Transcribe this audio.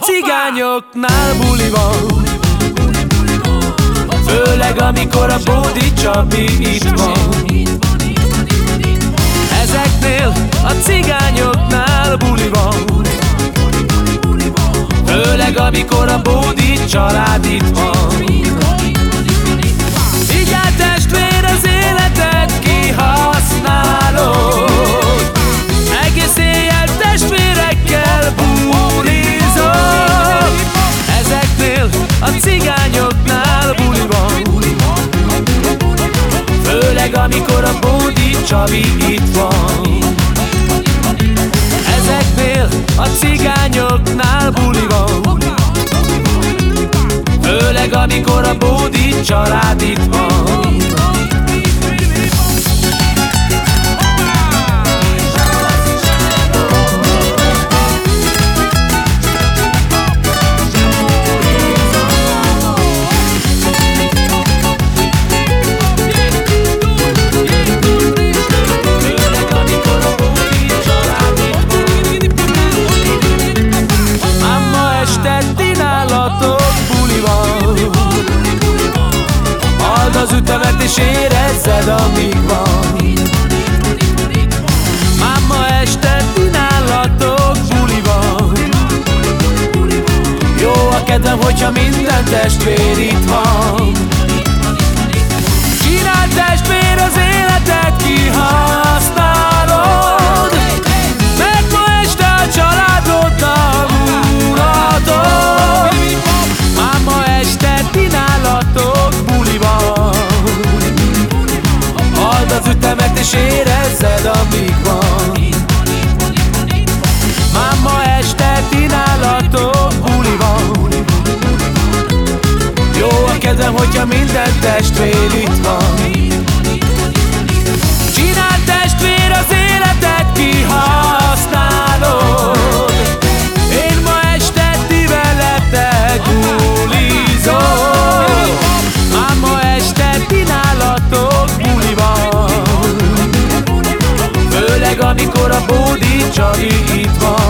cigányoknál buli van. Főleg amikor a Bódi Csabi itt van. Ezeknél a cigányoknál buli van. Főleg amikor a Bódi család itt van Csabi itt van. Ezeknél a cigányoknál buli van. Főleg amikor a Bódi család itt van és érezzed, amíg van. Már este ti nálatok buli van. Jó a kedvem, hogyha minden testvér itt és érezzed, amíg van. Már ma este ti nálatok buli van. Jó a kedvem, hogyha minden testvér itt van Bódi Csabi